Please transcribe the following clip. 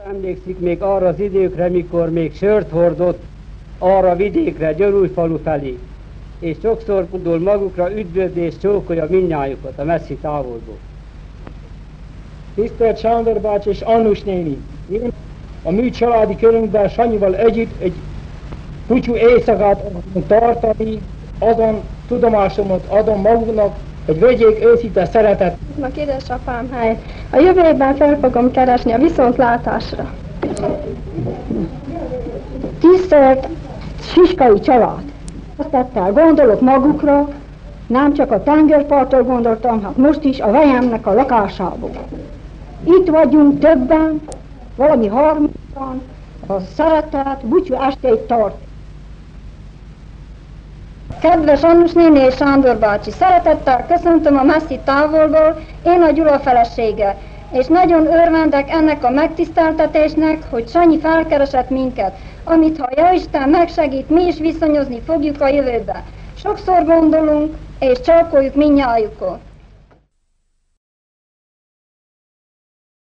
Emlékszik még arra az időkre, mikor még sört hordott arra vidékre, Györújfalu felé, és sokszor gondol magukra üdvözlés csókolja minnyájukat a messzi távolból. Tisztelt Sándor bács és Annus néni, én a mi családi körünkben Sanyival együtt egy kutyú éjszakát tartani, azon tudomásomat adom maguknak, vegyék őszinte szeretet. Meg édesapám hely. A jövő évben fel fogom keresni a viszontlátásra. Tisztelt Siskai család! Aztettel gondolok magukra, nem csak a tengerparttól gondoltam, hát most is a vejemnek a lakásából. Itt vagyunk többen, valami harmincan, a szeretet búcsú estét tart. Kedves Annus néni és Sándor bácsi, szeretettel köszöntöm a messzi távolból, én a Gyula felesége, és nagyon örvendek ennek a megtiszteltetésnek, hogy Sanyi felkeresett minket, amit ha ja Isten megsegít, mi is viszonyozni fogjuk a jövőbe. Sokszor gondolunk, és csapoljuk minnyájukon.